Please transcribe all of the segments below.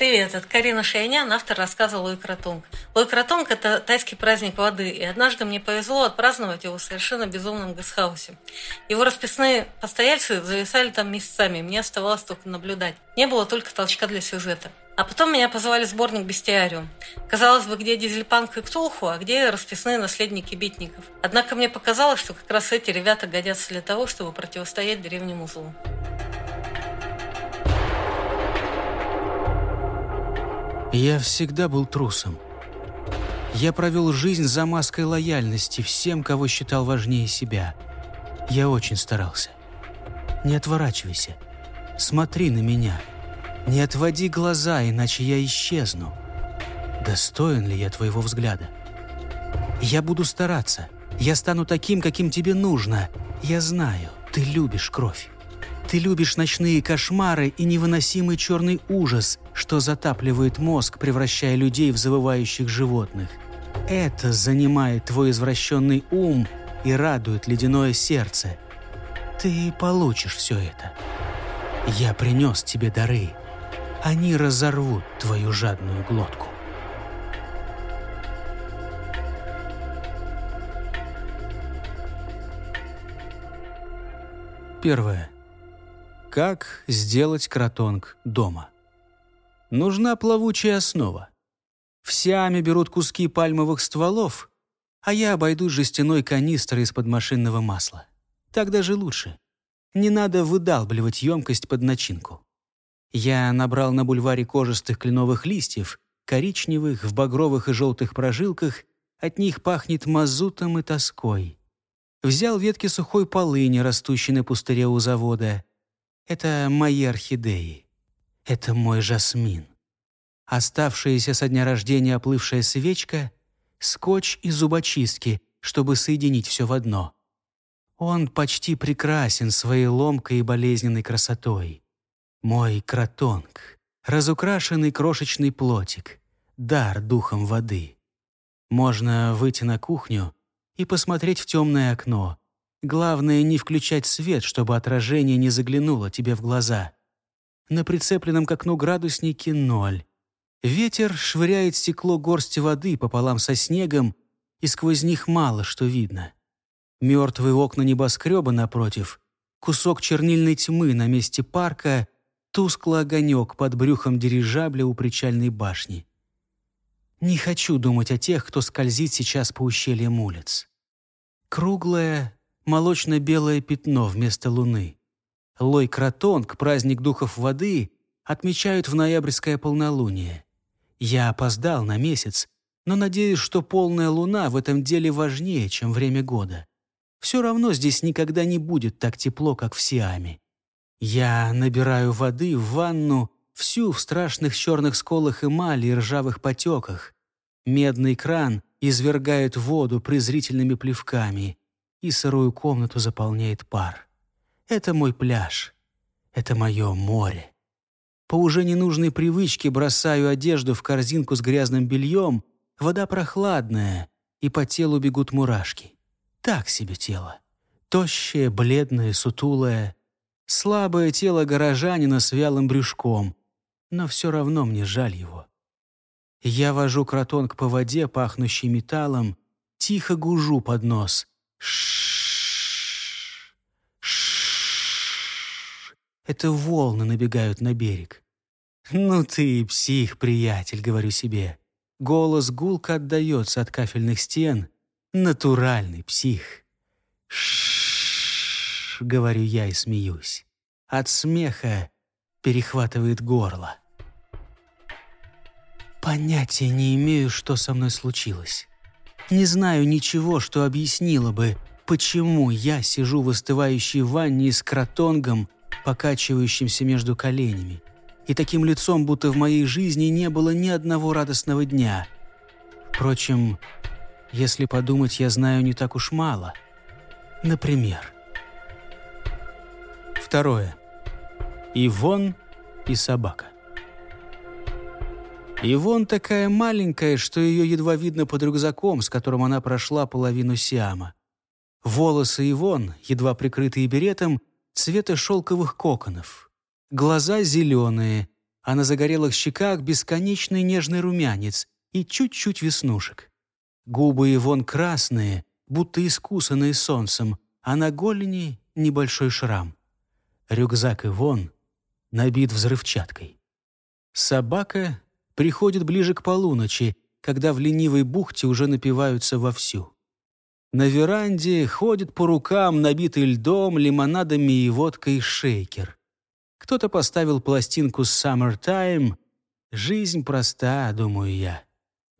Привет, это Карина Шайнян, автор рассказа «Лой Кротонг». Это тайский праздник воды, и однажды мне повезло отпраздновать его в совершенно безумном гасхаусе. Его расписные постояльцы зависали там месяцами, мне оставалось только наблюдать. Не было только толчка для сюжета. А потом меня позвали в сборник «Бестиариум». Казалось бы, где Дизельпанк и Ктулху, а где расписные наследники битников. Однако мне показалось, что как раз эти ребята годятся для того, чтобы противостоять древнему злу. Я всегда был трусом. Я провел жизнь за маской лояльности всем, кого считал важнее себя. Я очень старался. Не отворачивайся. Смотри на меня. Не отводи глаза, иначе я исчезну. Достоин ли я твоего взгляда? Я буду стараться. Я стану таким, каким тебе нужно. Я знаю, ты любишь кровь. Ты любишь ночные кошмары и невыносимый черный ужас, что затапливает мозг, превращая людей в завывающих животных. Это занимает твой извращенный ум и радует ледяное сердце. Ты получишь все это. Я принес тебе дары. Они разорвут твою жадную глотку. Первое. Как сделать кротонг дома? Нужна плавучая основа. В Сиаме берут куски пальмовых стволов, а я обойду жестяной канистрой из-под машинного масла. Так даже лучше. Не надо выдалбливать емкость под начинку. Я набрал на бульваре кожистых кленовых листьев, коричневых, в багровых и желтых прожилках, от них пахнет мазутом и тоской. Взял ветки сухой полыни, растущей на пустыре у завода — это мои орхидеи. Это мой жасмин. Оставшаяся со дня рождения оплывшая свечка, скотч и зубочистки, чтобы соединить все в одно. Он почти прекрасен своей ломкой и болезненной красотой. Мой кротонг, разукрашенный крошечный плотик, дар духом воды. Можно выйти на кухню и посмотреть в темное окно, Главное не включать свет, чтобы отражение не заглянуло тебе в глаза. На прицепленном к окну градуснике ноль. Ветер швыряет стекло горсти воды пополам со снегом, и сквозь них мало что видно. Мертвые окна небоскреба напротив, кусок чернильной тьмы на месте парка, тусклый огонек под брюхом дирижабля у причальной башни. Не хочу думать о тех, кто скользит сейчас по ущельям улиц. Круглая, молочно-белое пятно вместо луны. Лой Кротонг, праздник духов воды, отмечают в ноябрьское полнолуние. Я опоздал на месяц, но надеюсь, что полная луна в этом деле важнее, чем время года. Все равно здесь никогда не будет так тепло, как в Сиаме. Я набираю воды в ванну, всю в страшных черных сколах эмали и ржавых потеках. Медный кран извергает воду презрительными плевками и сырую комнату заполняет пар. Это мой пляж. Это мое море. По уже ненужной привычке бросаю одежду в корзинку с грязным бельем. Вода прохладная, и по телу бегут мурашки. Так себе тело. Тощее, бледное, сутулое. Слабое тело горожанина с вялым брюшком. Но все равно мне жаль его. Я вожу кротонг по воде, пахнущий металлом, тихо гужу под нос. Ш Это волны набегают на берег. «Ну ты и псих, приятель», — говорю себе. Голос гулко отдается от кафельных стен. «Натуральный псих». «Ш-ш-ш», говорю я и смеюсь. От смеха перехватывает горло. Понятия не имею, что со мной случилось. Не знаю ничего, что объяснило бы, почему я сижу в остывающей ванне с кротонгом, покачивающимся между коленями, и таким лицом, будто в моей жизни не было ни одного радостного дня. Впрочем, если подумать, я знаю не так уж мало. Например. Второе. Ивон и собака. И вон такая маленькая, что ее едва видно под рюкзаком, с которым она прошла половину Сиама. Волосы Ивон, едва прикрытые беретом, цвета шелковых коконов. Глаза зеленые, а на загорелых щеках бесконечный нежный румянец и чуть-чуть веснушек. Губы Ивон красные, будто искусанные солнцем, а на голени небольшой шрам. Рюкзак Ивон набит взрывчаткой. Собака приходит ближе к полуночи, когда в ленивой бухте уже напиваются вовсю. На веранде ходит по рукам, набитый льдом, лимонадами и водкой шейкер. Кто-то поставил пластинку с «Summertime». «Жизнь проста», — думаю я.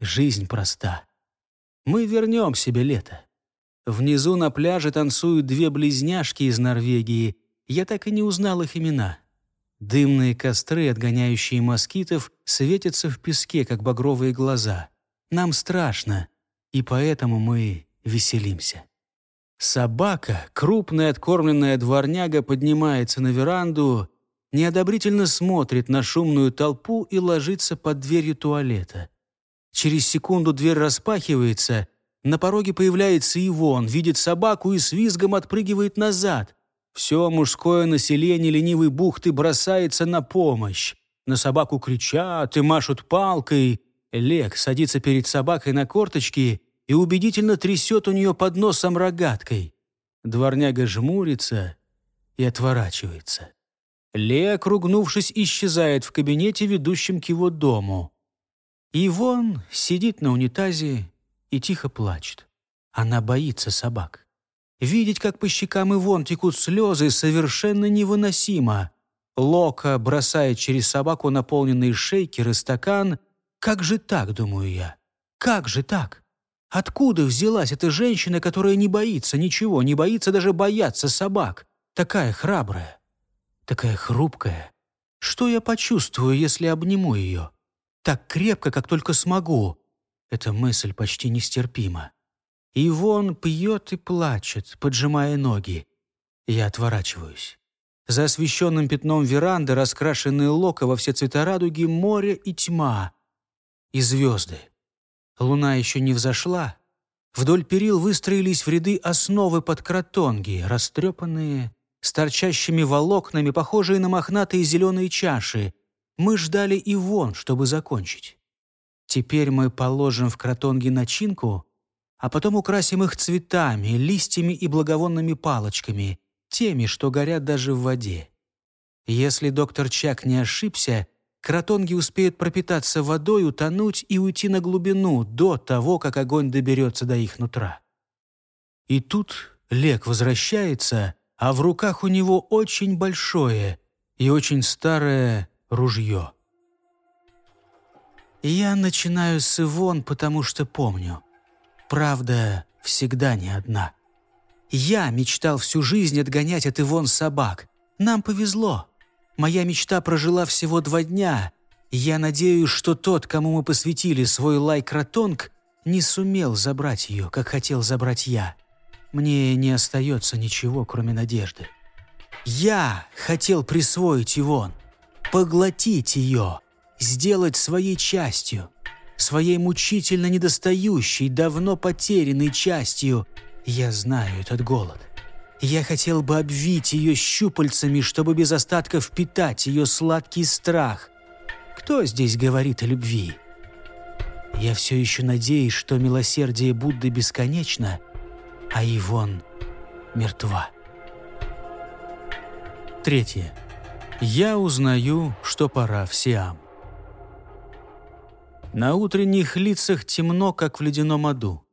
«Жизнь проста». Мы вернем себе лето. Внизу на пляже танцуют две близняшки из Норвегии. Я так и не узнал их имена. Дымные костры, отгоняющие москитов, светятся в песке, как багровые глаза. Нам страшно, и поэтому мы веселимся. Собака, крупная откормленная дворняга, поднимается на веранду, неодобрительно смотрит на шумную толпу и ложится под дверью туалета. Через секунду дверь распахивается, на пороге появляется Ивон, видит собаку и с визгом отпрыгивает назад. Все мужское население ленивой бухты бросается на помощь. На собаку кричат и машут палкой. Лек садится перед собакой на корточки и убедительно трясет у нее под носом рогаткой. Дворняга жмурится и отворачивается. Лек, ругнувшись, исчезает в кабинете, ведущем к его дому. Ивон сидит на унитазе и тихо плачет. Она боится собак. Видеть, как по щекам и вон текут слезы, совершенно невыносимо. Лока бросает через собаку наполненный шейкер и стакан. «Как же так?» — думаю я. «Как же так?» Откуда взялась эта женщина, которая не боится ничего, не боится даже бояться собак? Такая храбрая, такая хрупкая. Что я почувствую, если обниму ее? Так крепко, как только смогу. Эта мысль почти нестерпима. И вон пьет и плачет, поджимая ноги. Я отворачиваюсь. За освещенным пятном веранды раскрашенные локо во все цвета радуги, море и тьма. И звезды. Луна еще не взошла. Вдоль перил выстроились в ряды основы под кротонги, растрепанные, с торчащими волокнами, похожие на мохнатые зеленые чаши. Мы ждали и вон, чтобы закончить. Теперь мы положим в кротонги начинку а потом украсим их цветами, листьями и благовонными палочками, теми, что горят даже в воде. Если доктор Чак не ошибся, кротонги успеют пропитаться водой, утонуть и уйти на глубину до того, как огонь доберется до их нутра. И тут Лек возвращается, а в руках у него очень большое и очень старое ружье. Я начинаю с Ивон, потому что помню — правда всегда не одна. Я мечтал всю жизнь отгонять от Ивон собак. Нам повезло. Моя мечта прожила всего два дня. Я надеюсь, что тот, кому мы посвятили свой лайк-ротонг, не сумел забрать ее, как хотел забрать я. Мне не остается ничего, кроме надежды. Я хотел присвоить Ивон, поглотить ее, сделать своей частью своей мучительно недостающей, давно потерянной частью. Я знаю этот голод. Я хотел бы обвить ее щупальцами, чтобы без остатка впитать ее сладкий страх. Кто здесь говорит о любви? Я все еще надеюсь, что милосердие Будды бесконечно, а Ивон мертва. Третье. Я узнаю, что пора в Сиам. На утренних лицах темно, как в ледяном аду.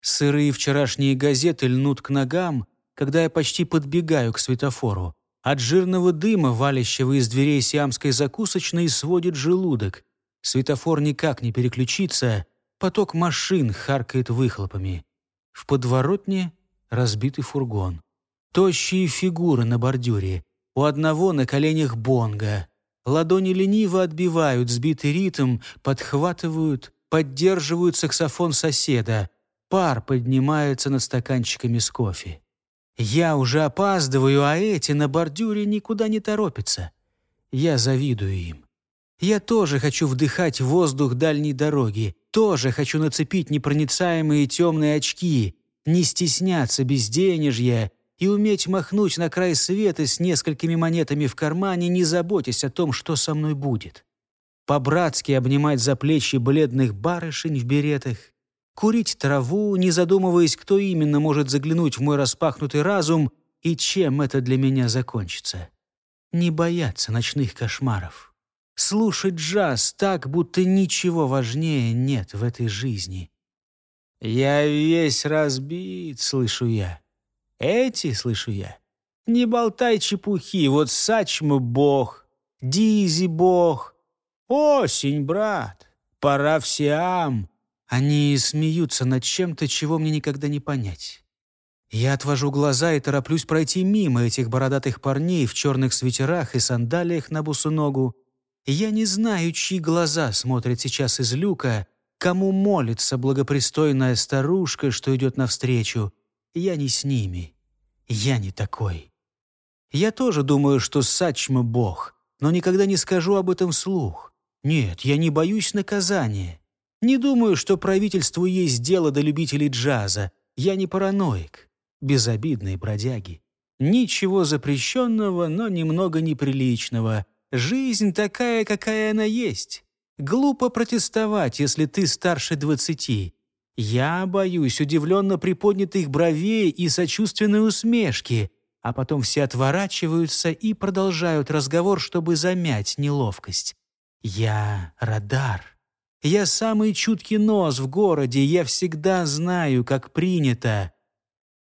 Сырые вчерашние газеты льнут к ногам, когда я почти подбегаю к светофору. От жирного дыма, валящего из дверей сиамской закусочной, сводит желудок. Светофор никак не переключится, поток машин харкает выхлопами. В подворотне разбитый фургон. Тощие фигуры на бордюре. У одного на коленях бонга, Ладони лениво отбивают сбитый ритм, подхватывают, поддерживают саксофон соседа. Пар поднимается над стаканчиками с кофе. Я уже опаздываю, а эти на бордюре никуда не торопятся. Я завидую им. Я тоже хочу вдыхать воздух дальней дороги, тоже хочу нацепить непроницаемые темные очки, не стесняться безденежья, и уметь махнуть на край света с несколькими монетами в кармане, не заботясь о том, что со мной будет. По-братски обнимать за плечи бледных барышень в беретах, курить траву, не задумываясь, кто именно может заглянуть в мой распахнутый разум и чем это для меня закончится. Не бояться ночных кошмаров. Слушать джаз так, будто ничего важнее нет в этой жизни. «Я весь разбит», — слышу я. «Эти, слышу я, не болтай чепухи, вот сачмы бог, дизи бог. Осень, брат, пора всеам». Они смеются над чем-то, чего мне никогда не понять. Я отвожу глаза и тороплюсь пройти мимо этих бородатых парней в черных свитерах и сандалиях на бусу ногу. Я не знаю, чьи глаза смотрят сейчас из люка, кому молится благопристойная старушка, что идет навстречу я не с ними. Я не такой. Я тоже думаю, что сачма Бог, но никогда не скажу об этом вслух. Нет, я не боюсь наказания. Не думаю, что правительству есть дело до любителей джаза. Я не параноик. Безобидные бродяги. Ничего запрещенного, но немного неприличного. Жизнь такая, какая она есть. Глупо протестовать, если ты старше двадцати. Я боюсь удивленно приподнятых бровей и сочувственной усмешки, а потом все отворачиваются и продолжают разговор, чтобы замять неловкость. Я радар. Я самый чуткий нос в городе, я всегда знаю, как принято.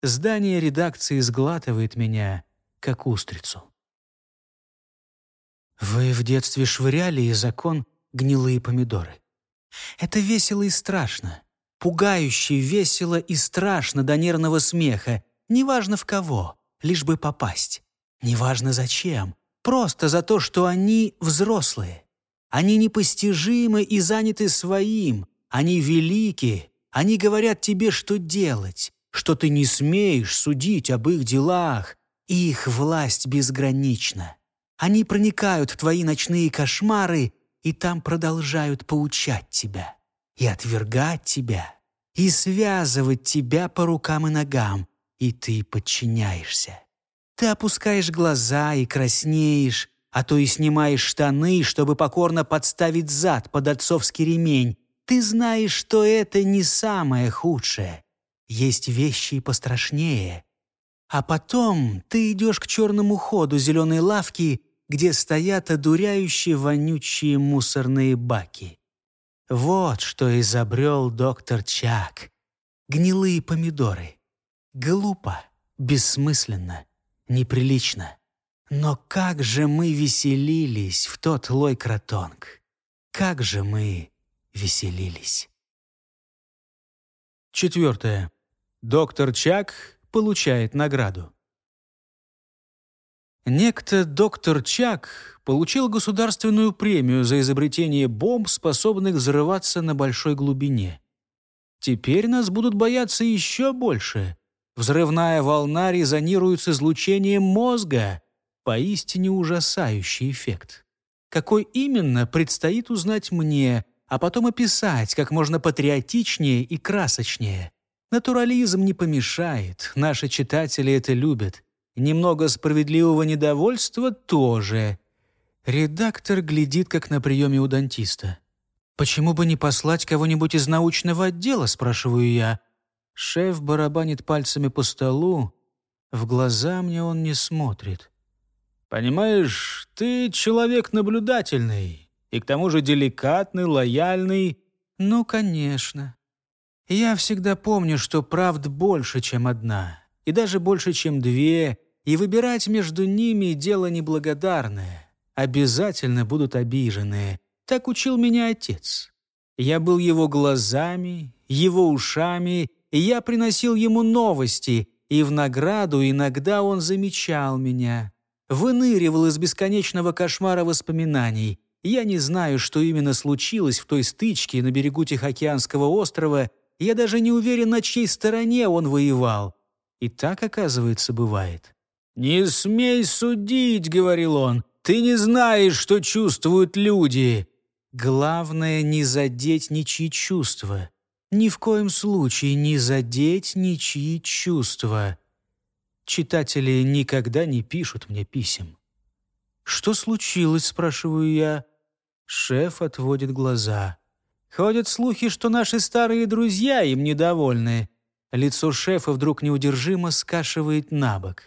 Здание редакции сглатывает меня, как устрицу. Вы в детстве швыряли из окон гнилые помидоры. Это весело и страшно пугающе, весело и страшно до нервного смеха, неважно в кого, лишь бы попасть. Неважно зачем, просто за то, что они взрослые. Они непостижимы и заняты своим, они велики, они говорят тебе, что делать, что ты не смеешь судить об их делах, их власть безгранична. Они проникают в твои ночные кошмары и там продолжают поучать тебя и отвергать тебя, и связывать тебя по рукам и ногам, и ты подчиняешься. Ты опускаешь глаза и краснеешь, а то и снимаешь штаны, чтобы покорно подставить зад под отцовский ремень. Ты знаешь, что это не самое худшее. Есть вещи и пострашнее. А потом ты идешь к черному ходу зеленой лавки, где стоят одуряющие вонючие мусорные баки. Вот что изобрел доктор Чак. Гнилые помидоры. Глупо, бессмысленно, неприлично. Но как же мы веселились в тот лой кротонг. Как же мы веселились. Четвертое. Доктор Чак получает награду. Некто доктор Чак получил государственную премию за изобретение бомб, способных взрываться на большой глубине. Теперь нас будут бояться еще больше. Взрывная волна резонирует с излучением мозга. Поистине ужасающий эффект. Какой именно, предстоит узнать мне, а потом описать как можно патриотичнее и красочнее. Натурализм не помешает, наши читатели это любят. Немного справедливого недовольства тоже. Редактор глядит, как на приеме у дантиста. «Почему бы не послать кого-нибудь из научного отдела?» – спрашиваю я. Шеф барабанит пальцами по столу. В глаза мне он не смотрит. «Понимаешь, ты человек наблюдательный и к тому же деликатный, лояльный». «Ну, конечно. Я всегда помню, что правд больше, чем одна» и даже больше, чем две, и выбирать между ними дело неблагодарное. Обязательно будут обиженные. Так учил меня отец. Я был его глазами, его ушами, и я приносил ему новости, и в награду иногда он замечал меня. Выныривал из бесконечного кошмара воспоминаний. Я не знаю, что именно случилось в той стычке на берегу Тихоокеанского острова, я даже не уверен, на чьей стороне он воевал — и так, оказывается, бывает. «Не смей судить», — говорил он. «Ты не знаешь, что чувствуют люди». Главное — не задеть ничьи чувства. Ни в коем случае не задеть ничьи чувства. Читатели никогда не пишут мне писем. «Что случилось?» — спрашиваю я. Шеф отводит глаза. «Ходят слухи, что наши старые друзья им недовольны. Лицо шефа вдруг неудержимо скашивает на бок.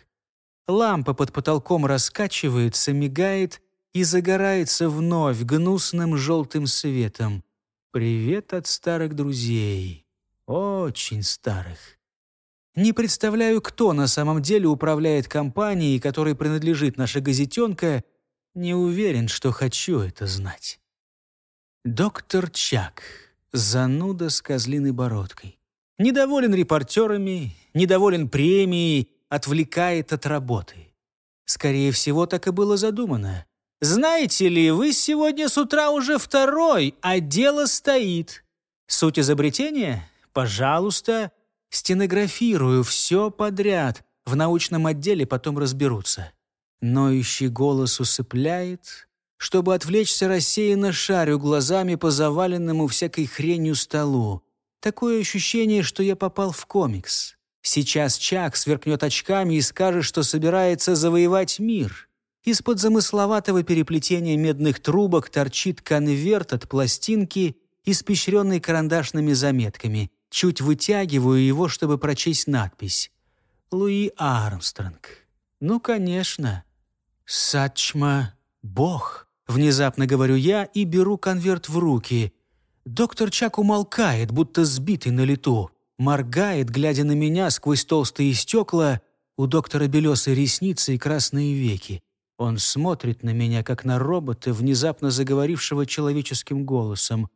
Лампа под потолком раскачивается, мигает и загорается вновь гнусным желтым светом. Привет от старых друзей. Очень старых. Не представляю, кто на самом деле управляет компанией, которой принадлежит наша газетенка. Не уверен, что хочу это знать. Доктор Чак. Зануда с козлиной бородкой. Недоволен репортерами, недоволен премией, отвлекает от работы. Скорее всего, так и было задумано. Знаете ли, вы сегодня с утра уже второй, а дело стоит. Суть изобретения? Пожалуйста, стенографирую все подряд. В научном отделе потом разберутся. Ноющий голос усыпляет. Чтобы отвлечься, рассеянно шарю глазами по заваленному всякой хренью столу. Такое ощущение, что я попал в комикс. Сейчас Чак сверкнет очками и скажет, что собирается завоевать мир. Из-под замысловатого переплетения медных трубок торчит конверт от пластинки, испещренный карандашными заметками. Чуть вытягиваю его, чтобы прочесть надпись. «Луи Армстронг». «Ну, конечно». «Сачма Бог», — внезапно говорю я и беру конверт в руки — Доктор Чак умолкает, будто сбитый на лету, моргает, глядя на меня сквозь толстые стекла, у доктора белесые ресницы и красные веки. Он смотрит на меня, как на робота, внезапно заговорившего человеческим голосом.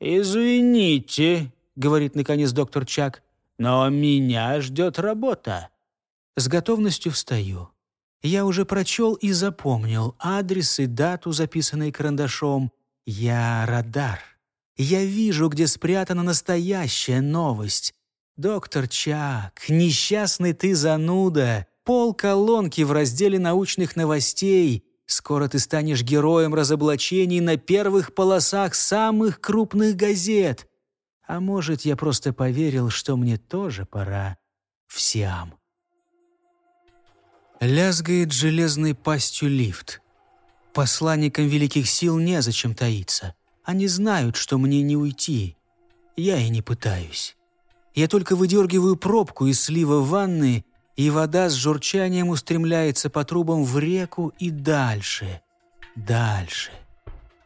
«Извините», — говорит наконец доктор Чак, «но меня ждет работа». С готовностью встаю. Я уже прочел и запомнил адрес и дату, записанные карандашом. Я радар. Я вижу, где спрятана настоящая новость. Доктор Чак, несчастный ты зануда. Пол колонки в разделе научных новостей. Скоро ты станешь героем разоблачений на первых полосах самых крупных газет. А может, я просто поверил, что мне тоже пора в Сиам. Лязгает железной пастью лифт. Посланникам великих сил незачем таиться. Они знают, что мне не уйти. Я и не пытаюсь. Я только выдергиваю пробку из слива ванны, и вода с журчанием устремляется по трубам в реку и дальше, дальше.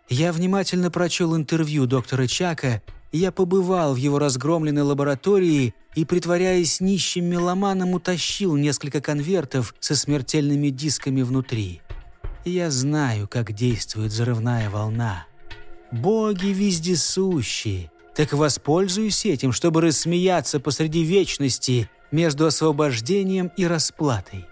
Я внимательно прочел интервью доктора Чака, я побывал в его разгромленной лаборатории и, притворяясь нищим меломаном, утащил несколько конвертов со смертельными дисками внутри. Я знаю, как действует взрывная волна боги вездесущие. Так воспользуюсь этим, чтобы рассмеяться посреди вечности между освобождением и расплатой.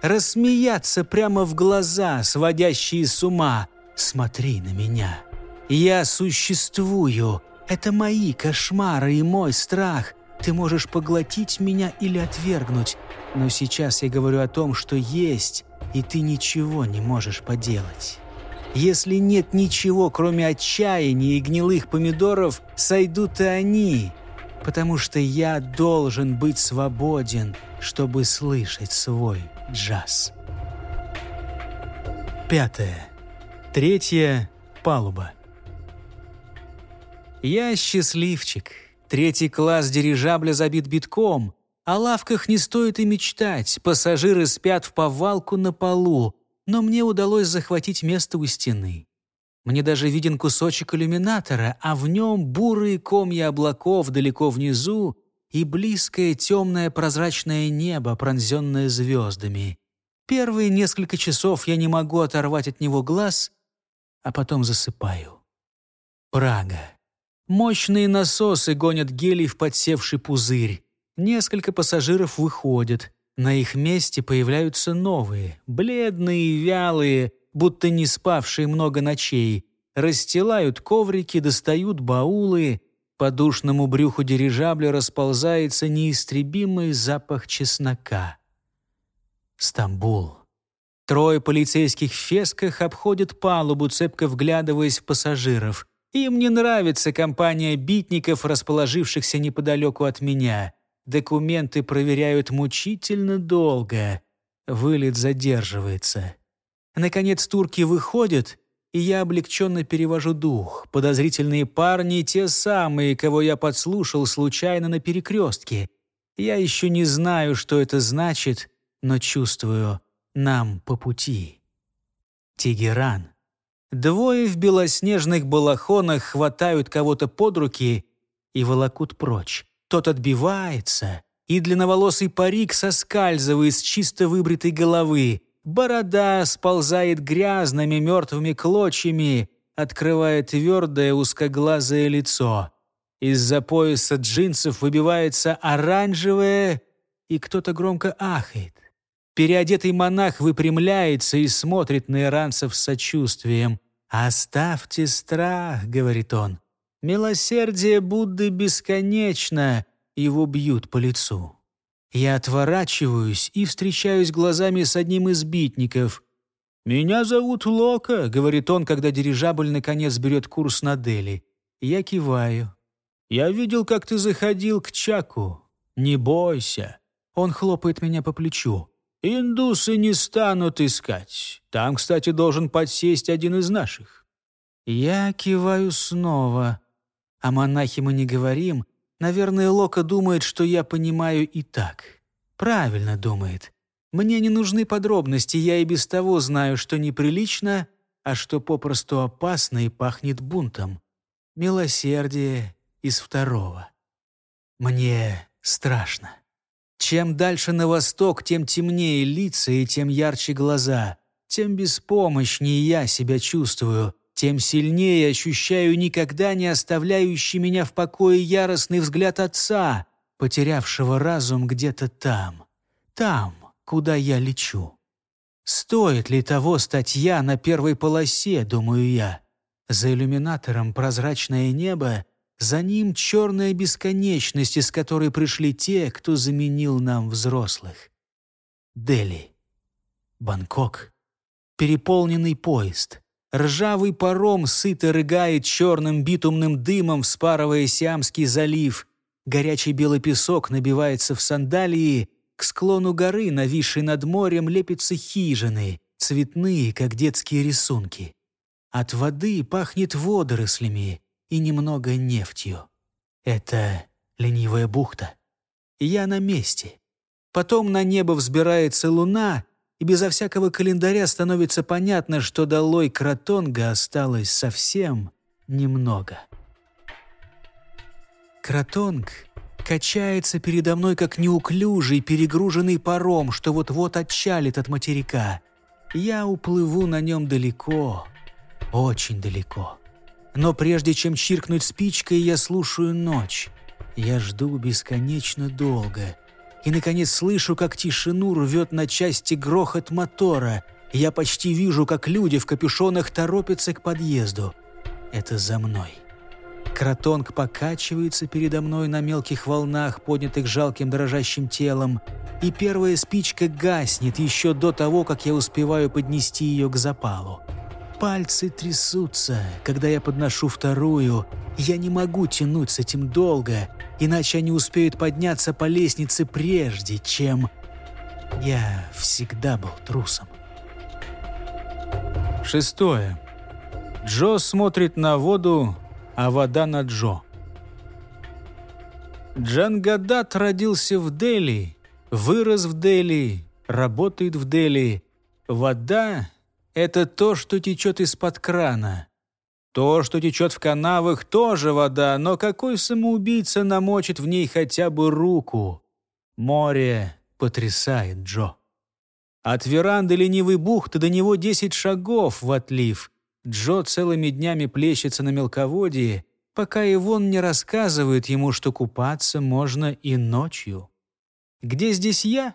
Рассмеяться прямо в глаза, сводящие с ума. Смотри на меня. Я существую. Это мои кошмары и мой страх. Ты можешь поглотить меня или отвергнуть. Но сейчас я говорю о том, что есть, и ты ничего не можешь поделать». Если нет ничего, кроме отчаяния и гнилых помидоров, сойдут и они, потому что я должен быть свободен, чтобы слышать свой джаз. Пятое. Третья палуба. Я счастливчик. Третий класс дирижабля забит битком. О лавках не стоит и мечтать. Пассажиры спят в повалку на полу но мне удалось захватить место у стены. Мне даже виден кусочек иллюминатора, а в нем бурые комья облаков далеко внизу и близкое темное прозрачное небо, пронзенное звездами. Первые несколько часов я не могу оторвать от него глаз, а потом засыпаю. Прага. Мощные насосы гонят гелий в подсевший пузырь. Несколько пассажиров выходят. На их месте появляются новые, бледные, вялые, будто не спавшие много ночей, расстилают коврики, достают баулы. По душному брюху дирижабля расползается неистребимый запах чеснока. Стамбул. Трое полицейских в фесках обходят палубу, цепко вглядываясь в пассажиров. Им не нравится компания битников, расположившихся неподалеку от меня — Документы проверяют мучительно долго. Вылет задерживается. Наконец турки выходят, и я облегченно перевожу дух. Подозрительные парни — те самые, кого я подслушал случайно на перекрестке. Я еще не знаю, что это значит, но чувствую, нам по пути. Тегеран. Двое в белоснежных балахонах хватают кого-то под руки и волокут прочь. Тот отбивается, и длинноволосый парик соскальзывает с чисто выбритой головы. Борода сползает грязными мертвыми клочьями, открывая твердое узкоглазое лицо. Из-за пояса джинсов выбивается оранжевое, и кто-то громко ахает. Переодетый монах выпрямляется и смотрит на иранцев с сочувствием. «Оставьте страх», — говорит он. Милосердие Будды бесконечно, его бьют по лицу. Я отворачиваюсь и встречаюсь глазами с одним из битников. «Меня зовут Лока», — говорит он, когда дирижабль наконец берет курс на Дели. Я киваю. «Я видел, как ты заходил к Чаку. Не бойся». Он хлопает меня по плечу. «Индусы не станут искать. Там, кстати, должен подсесть один из наших». Я киваю снова. О монахе мы не говорим. Наверное, Лока думает, что я понимаю и так. Правильно думает. Мне не нужны подробности, я и без того знаю, что неприлично, а что попросту опасно и пахнет бунтом. Милосердие из второго. Мне страшно. Чем дальше на восток, тем темнее лица и тем ярче глаза, тем беспомощнее я себя чувствую, тем сильнее ощущаю никогда не оставляющий меня в покое яростный взгляд отца, потерявшего разум где-то там, там, куда я лечу. Стоит ли того статья на первой полосе, думаю я. За иллюминатором прозрачное небо, за ним черная бесконечность, из которой пришли те, кто заменил нам взрослых. Дели. Бангкок. Переполненный поезд. Ржавый паром сыто рыгает черным битумным дымом, вспарывая Сиамский залив. Горячий белый песок набивается в сандалии. К склону горы, нависшей над морем, лепятся хижины, цветные, как детские рисунки. От воды пахнет водорослями и немного нефтью. Это ленивая бухта. Я на месте. Потом на небо взбирается луна, и безо всякого календаря становится понятно, что долой Кротонга осталось совсем немного. Кротонг качается передо мной, как неуклюжий, перегруженный паром, что вот-вот отчалит от материка. Я уплыву на нем далеко, очень далеко. Но прежде чем чиркнуть спичкой, я слушаю ночь. Я жду бесконечно долго и, наконец, слышу, как тишину рвет на части грохот мотора. Я почти вижу, как люди в капюшонах торопятся к подъезду. Это за мной. Кротонг покачивается передо мной на мелких волнах, поднятых жалким дрожащим телом, и первая спичка гаснет еще до того, как я успеваю поднести ее к запалу. Пальцы трясутся, когда я подношу вторую. Я не могу тянуть с этим долго, иначе они успеют подняться по лестнице прежде, чем... Я всегда был трусом. Шестое. Джо смотрит на воду, а вода на Джо. Джангадат родился в Дели, вырос в Дели, работает в Дели. Вода это то, что течет из-под крана. То, что течет в канавах, тоже вода, но какой самоубийца намочит в ней хотя бы руку? Море потрясает Джо. От веранды ленивой бухты до него 10 шагов в отлив. Джо целыми днями плещется на мелководье, пока Ивон не рассказывает ему, что купаться можно и ночью. «Где здесь я?»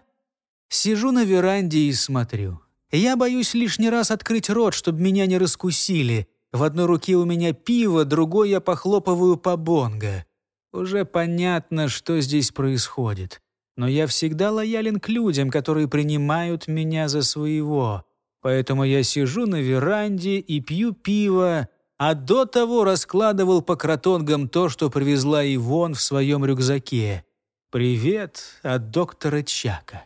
Сижу на веранде и смотрю. Я боюсь лишний раз открыть рот, чтобы меня не раскусили. В одной руке у меня пиво, другой я похлопываю по бонго. Уже понятно, что здесь происходит. Но я всегда лоялен к людям, которые принимают меня за своего. Поэтому я сижу на веранде и пью пиво, а до того раскладывал по кротонгам то, что привезла Ивон в своем рюкзаке. «Привет от доктора Чака».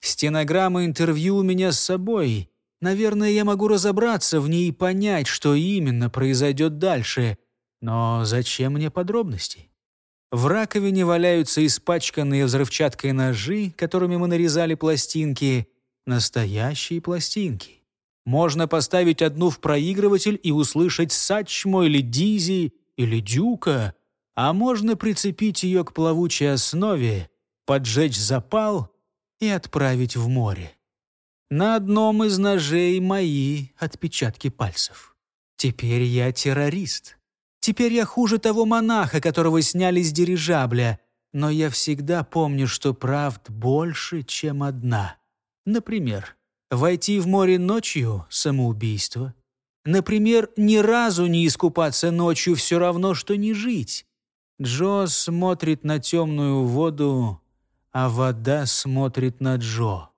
Стенограмма интервью у меня с собой. Наверное, я могу разобраться в ней и понять, что именно произойдет дальше. Но зачем мне подробности? В раковине валяются испачканные взрывчаткой ножи, которыми мы нарезали пластинки. Настоящие пластинки. Можно поставить одну в проигрыватель и услышать Сачмо или Дизи или Дюка, а можно прицепить ее к плавучей основе, поджечь запал и отправить в море. На одном из ножей мои отпечатки пальцев. Теперь я террорист. Теперь я хуже того монаха, которого сняли с дирижабля. Но я всегда помню, что правд больше, чем одна. Например, войти в море ночью — самоубийство. Например, ни разу не искупаться ночью все равно, что не жить. Джо смотрит на темную воду а вода смотрит на Джо.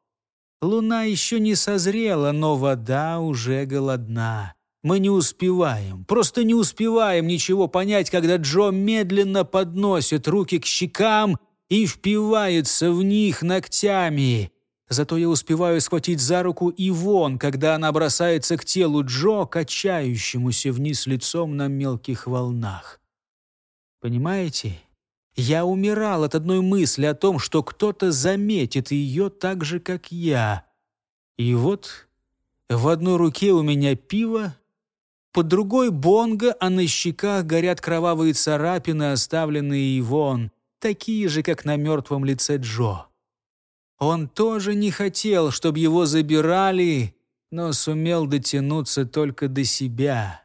Луна еще не созрела, но вода уже голодна. Мы не успеваем, просто не успеваем ничего понять, когда Джо медленно подносит руки к щекам и впивается в них ногтями. Зато я успеваю схватить за руку Ивон, когда она бросается к телу Джо, качающемуся вниз лицом на мелких волнах. Понимаете? Я умирал от одной мысли о том, что кто-то заметит ее так же, как я. И вот в одной руке у меня пиво, под другой бонго, а на щеках горят кровавые царапины, оставленные Ивон, такие же, как на мертвом лице Джо. Он тоже не хотел, чтобы его забирали, но сумел дотянуться только до себя.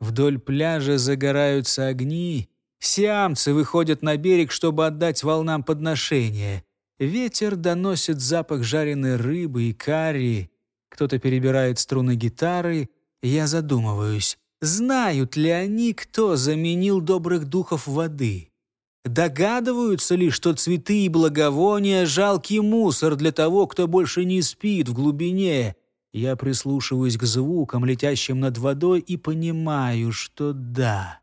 Вдоль пляжа загораются огни — Сиамцы выходят на берег, чтобы отдать волнам подношение. Ветер доносит запах жареной рыбы и карри. Кто-то перебирает струны гитары. Я задумываюсь, знают ли они, кто заменил добрых духов воды? Догадываются ли, что цветы и благовония — жалкий мусор для того, кто больше не спит в глубине? Я прислушиваюсь к звукам, летящим над водой, и понимаю, что да.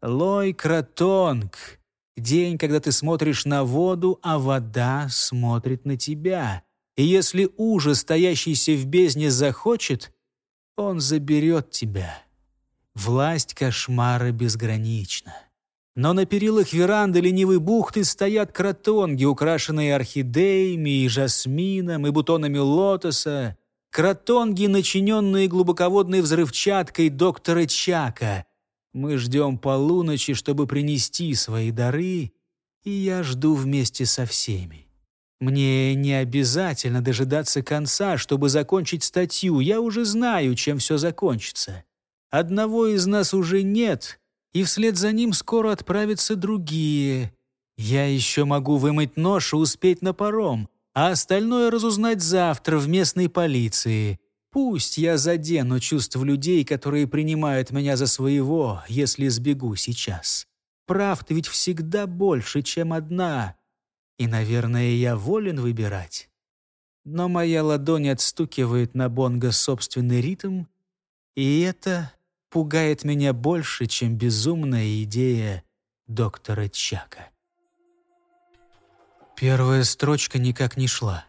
Лой Кротонг. День, когда ты смотришь на воду, а вода смотрит на тебя. И если ужас, стоящийся в бездне, захочет, он заберет тебя. Власть кошмара безгранична. Но на перилах веранды ленивой бухты стоят кротонги, украшенные орхидеями и жасмином, и бутонами лотоса. Кротонги, начиненные глубоководной взрывчаткой доктора Чака — мы ждем полуночи, чтобы принести свои дары, и я жду вместе со всеми. Мне не обязательно дожидаться конца, чтобы закончить статью. Я уже знаю, чем все закончится. Одного из нас уже нет, и вслед за ним скоро отправятся другие. Я еще могу вымыть нож и успеть на паром, а остальное разузнать завтра в местной полиции. Пусть я задену чувств людей, которые принимают меня за своего, если сбегу сейчас. Правд ведь всегда больше, чем одна. И, наверное, я волен выбирать. Но моя ладонь отстукивает на бонго собственный ритм, и это пугает меня больше, чем безумная идея доктора Чака. Первая строчка никак не шла.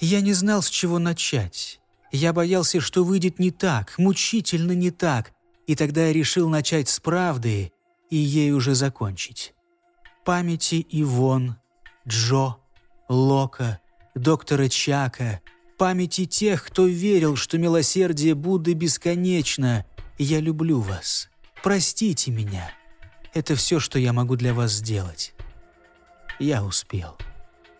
Я не знал, с чего начать. Я боялся, что выйдет не так, мучительно не так, и тогда я решил начать с правды и ей уже закончить. Памяти Ивон, Джо, Лока, доктора Чака, памяти тех, кто верил, что милосердие Будды бесконечно. Я люблю вас. Простите меня. Это все, что я могу для вас сделать. Я успел».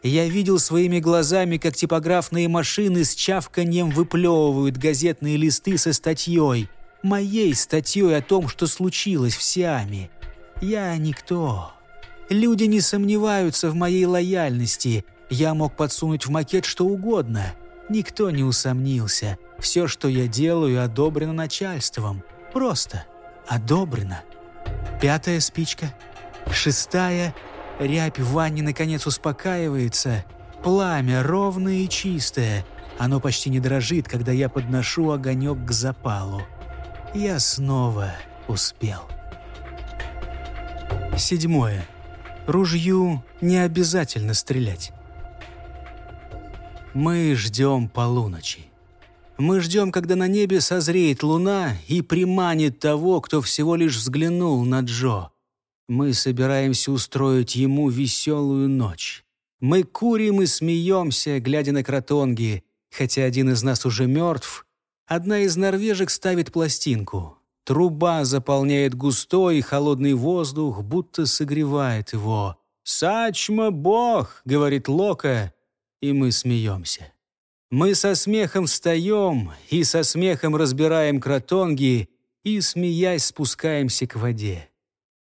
Я видел своими глазами, как типографные машины с чавканьем выплевывают газетные листы со статьей. Моей статьей о том, что случилось в Сиаме. Я никто. Люди не сомневаются в моей лояльности. Я мог подсунуть в макет что угодно. Никто не усомнился. Все, что я делаю, одобрено начальством. Просто одобрено. Пятая спичка. Шестая Рябь в ванне наконец успокаивается. Пламя ровное и чистое. Оно почти не дрожит, когда я подношу огонек к запалу. Я снова успел. Седьмое. Ружью не обязательно стрелять. Мы ждем полуночи. Мы ждем, когда на небе созреет луна и приманит того, кто всего лишь взглянул на Джо. Мы собираемся устроить ему веселую ночь. Мы курим и смеемся, глядя на кротонги, хотя один из нас уже мертв. Одна из норвежек ставит пластинку. Труба заполняет густой и холодный воздух, будто согревает его. «Сачма бог!» — говорит Лока, и мы смеемся. Мы со смехом встаем и со смехом разбираем кротонги и, смеясь, спускаемся к воде.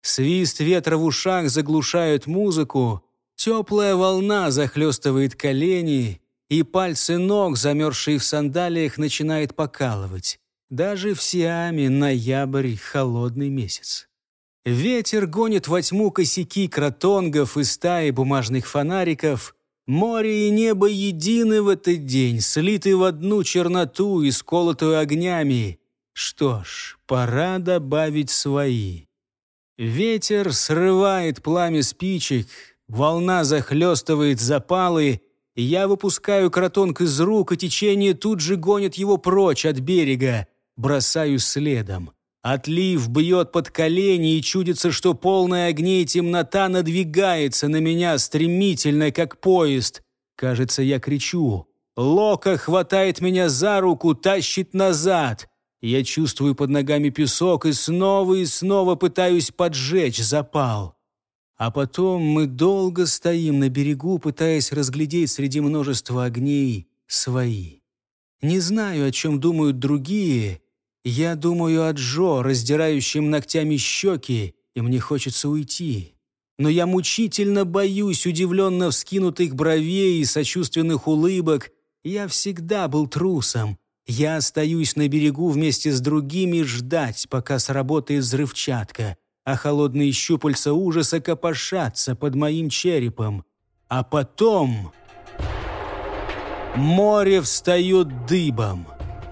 Свист ветра в ушах заглушают музыку, теплая волна захлестывает колени, и пальцы ног, замерзшие в сандалиях, начинает покалывать. Даже в Сиаме ноябрь — холодный месяц. Ветер гонит во тьму косяки кротонгов и стаи бумажных фонариков. Море и небо едины в этот день, слиты в одну черноту и сколотую огнями. Что ж, пора добавить свои. Ветер срывает пламя спичек, волна захлестывает запалы, я выпускаю кротонг из рук, и течение тут же гонит его прочь от берега, бросаю следом. Отлив бьет под колени, и чудится, что полная огней темнота надвигается на меня стремительно, как поезд. Кажется, я кричу. Лока хватает меня за руку, тащит назад — я чувствую под ногами песок и снова и снова пытаюсь поджечь запал. А потом мы долго стоим на берегу, пытаясь разглядеть среди множества огней свои. Не знаю, о чем думают другие. Я думаю о Джо, раздирающем ногтями щеки, и мне хочется уйти. Но я мучительно боюсь удивленно вскинутых бровей и сочувственных улыбок. Я всегда был трусом, я остаюсь на берегу вместе с другими ждать, пока сработает взрывчатка, а холодные щупальца ужаса копошатся под моим черепом. А потом... Море встает дыбом.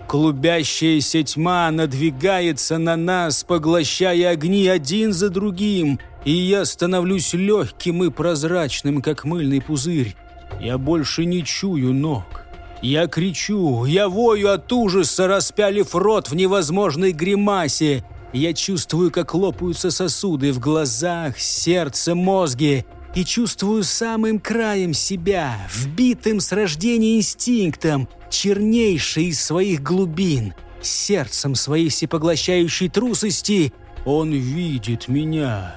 Клубящаяся тьма надвигается на нас, поглощая огни один за другим, и я становлюсь легким и прозрачным, как мыльный пузырь. Я больше не чую ног. Я кричу, я вою от ужаса, распялив рот в невозможной гримасе. Я чувствую, как лопаются сосуды в глазах, сердце, мозги, И чувствую самым краем себя, вбитым с рождения инстинктом, чернейший из своих глубин, сердцем своей всепоглощающей трусости. Он видит меня,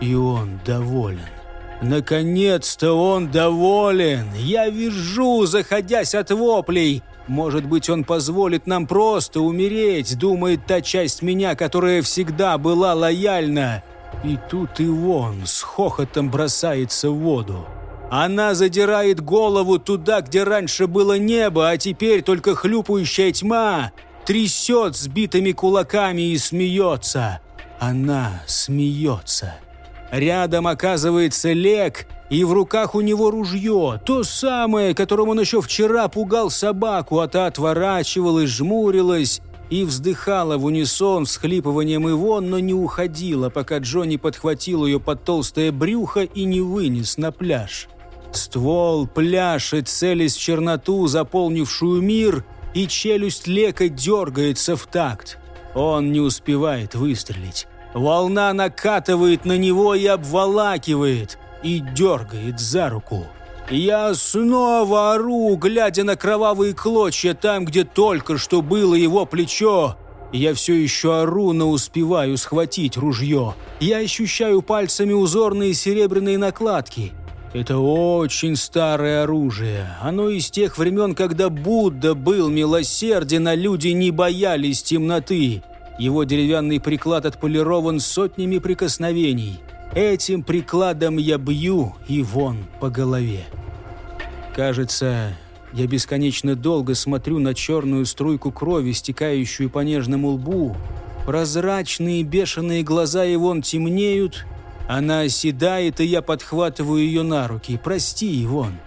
и он доволен. Наконец-то он доволен! Я вижу, заходясь от воплей! Может быть, он позволит нам просто умереть, думает та часть меня, которая всегда была лояльна. И тут и он с хохотом бросается в воду. Она задирает голову туда, где раньше было небо, а теперь только хлюпающая тьма, трясет сбитыми кулаками и смеется. Она смеется. Рядом оказывается Лек, и в руках у него ружье, то самое, которым он еще вчера пугал собаку, а та отворачивалась, жмурилась и вздыхала в унисон с хлипыванием его, но не уходила, пока Джонни подхватил ее под толстое брюхо и не вынес на пляж. Ствол пляшет, целясь в черноту, заполнившую мир, и челюсть Лека дергается в такт. Он не успевает выстрелить. Волна накатывает на него и обволакивает, и дергает за руку. Я снова ору, глядя на кровавые клочья там, где только что было его плечо. Я все еще ору, но успеваю схватить ружье. Я ощущаю пальцами узорные серебряные накладки. Это очень старое оружие. Оно из тех времен, когда Будда был милосерден, а люди не боялись темноты. Его деревянный приклад отполирован сотнями прикосновений. Этим прикладом я бью и вон по голове. Кажется, я бесконечно долго смотрю на черную струйку крови, стекающую по нежному лбу. Прозрачные бешеные глаза и вон темнеют. Она оседает, и я подхватываю ее на руки. «Прости, Ивон.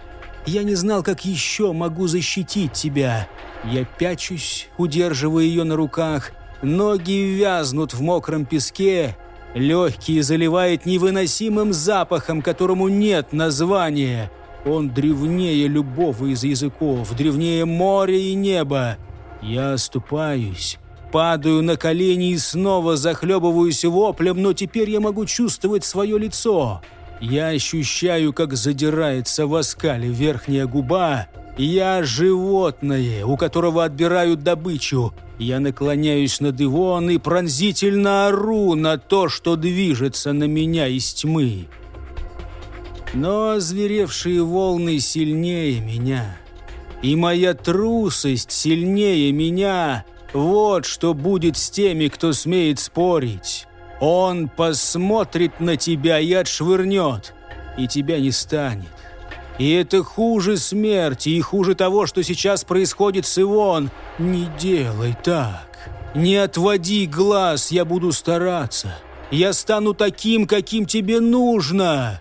Я не знал, как еще могу защитить тебя». Я пячусь, удерживая ее на руках – Ноги вязнут в мокром песке, легкие заливает невыносимым запахом, которому нет названия. Он древнее любого из языков, древнее моря и неба. Я оступаюсь, падаю на колени и снова захлебываюсь воплем, но теперь я могу чувствовать свое лицо. Я ощущаю, как задирается в оскале верхняя губа, я животное, у которого отбирают добычу. Я наклоняюсь над Ивон и пронзительно ору на то, что движется на меня из тьмы. Но зверевшие волны сильнее меня. И моя трусость сильнее меня. Вот что будет с теми, кто смеет спорить. Он посмотрит на тебя и отшвырнет, и тебя не станет. И это хуже смерти, и хуже того, что сейчас происходит с Ивон. Не делай так. Не отводи глаз, я буду стараться. Я стану таким, каким тебе нужно.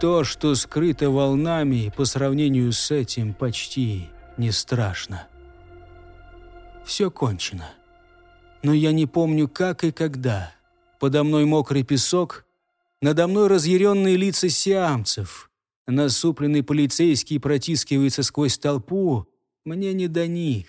То, что скрыто волнами, по сравнению с этим почти не страшно. Все кончено. Но я не помню, как и когда. Подо мной мокрый песок, надо мной разъяренные лица сиамцев — Насупленный полицейский протискивается сквозь толпу. Мне не до них.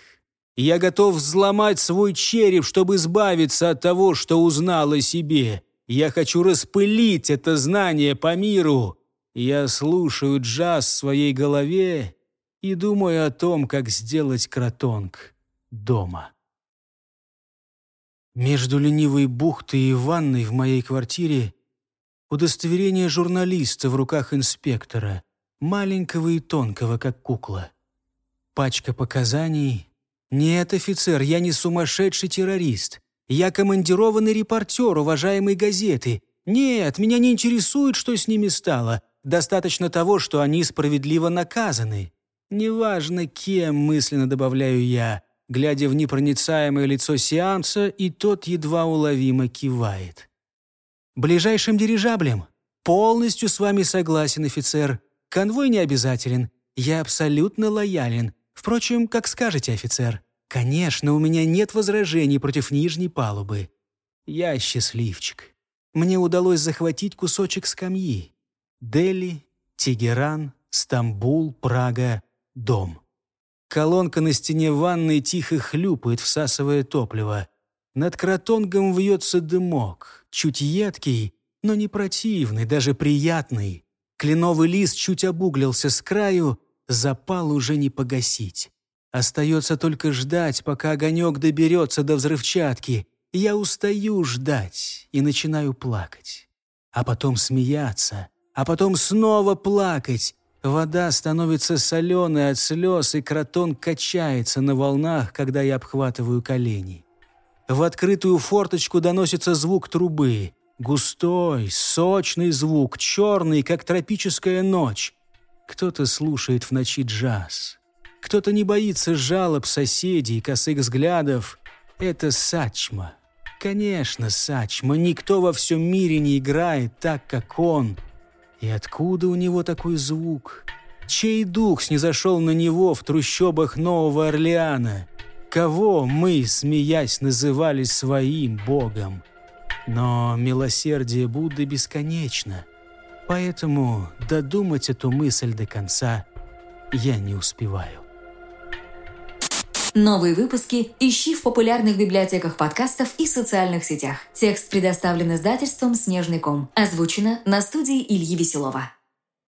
Я готов взломать свой череп, чтобы избавиться от того, что узнал о себе. Я хочу распылить это знание по миру. Я слушаю джаз в своей голове и думаю о том, как сделать кротонг дома. Между ленивой бухтой и ванной в моей квартире удостоверение журналиста в руках инспектора, маленького и тонкого, как кукла. Пачка показаний. «Нет, офицер, я не сумасшедший террорист. Я командированный репортер уважаемой газеты. Нет, меня не интересует, что с ними стало. Достаточно того, что они справедливо наказаны. Неважно, кем, мысленно добавляю я, глядя в непроницаемое лицо сеанса, и тот едва уловимо кивает ближайшим дирижаблем. Полностью с вами согласен, офицер. Конвой не обязателен. Я абсолютно лоялен. Впрочем, как скажете, офицер. Конечно, у меня нет возражений против нижней палубы. Я счастливчик. Мне удалось захватить кусочек скамьи. Дели, Тегеран, Стамбул, Прага, дом. Колонка на стене ванной тихо хлюпает, всасывая топливо. Над кротонгом вьется дымок чуть едкий, но не противный, даже приятный. Кленовый лист чуть обуглился с краю, запал уже не погасить. Остается только ждать, пока огонек доберется до взрывчатки. Я устаю ждать и начинаю плакать. А потом смеяться, а потом снова плакать. Вода становится соленой от слез, и кротон качается на волнах, когда я обхватываю колени. В открытую форточку доносится звук трубы. Густой, сочный звук, черный, как тропическая ночь. Кто-то слушает в ночи джаз. Кто-то не боится жалоб соседей, косых взглядов. Это Сачма. Конечно, Сачма. Никто во всем мире не играет так, как он. И откуда у него такой звук? Чей дух снизошел на него в трущобах Нового Орлеана? кого мы, смеясь, называли своим Богом. Но милосердие Будды бесконечно, поэтому додумать эту мысль до конца я не успеваю. Новые выпуски ищи в популярных библиотеках подкастов и социальных сетях. Текст предоставлен издательством «Снежный ком». Озвучено на студии Ильи Веселова.